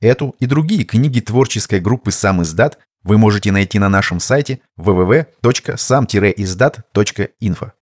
Эту и другие книги творческой группы «Сам издат» вы можете найти на нашем сайте www.sam-издат.info.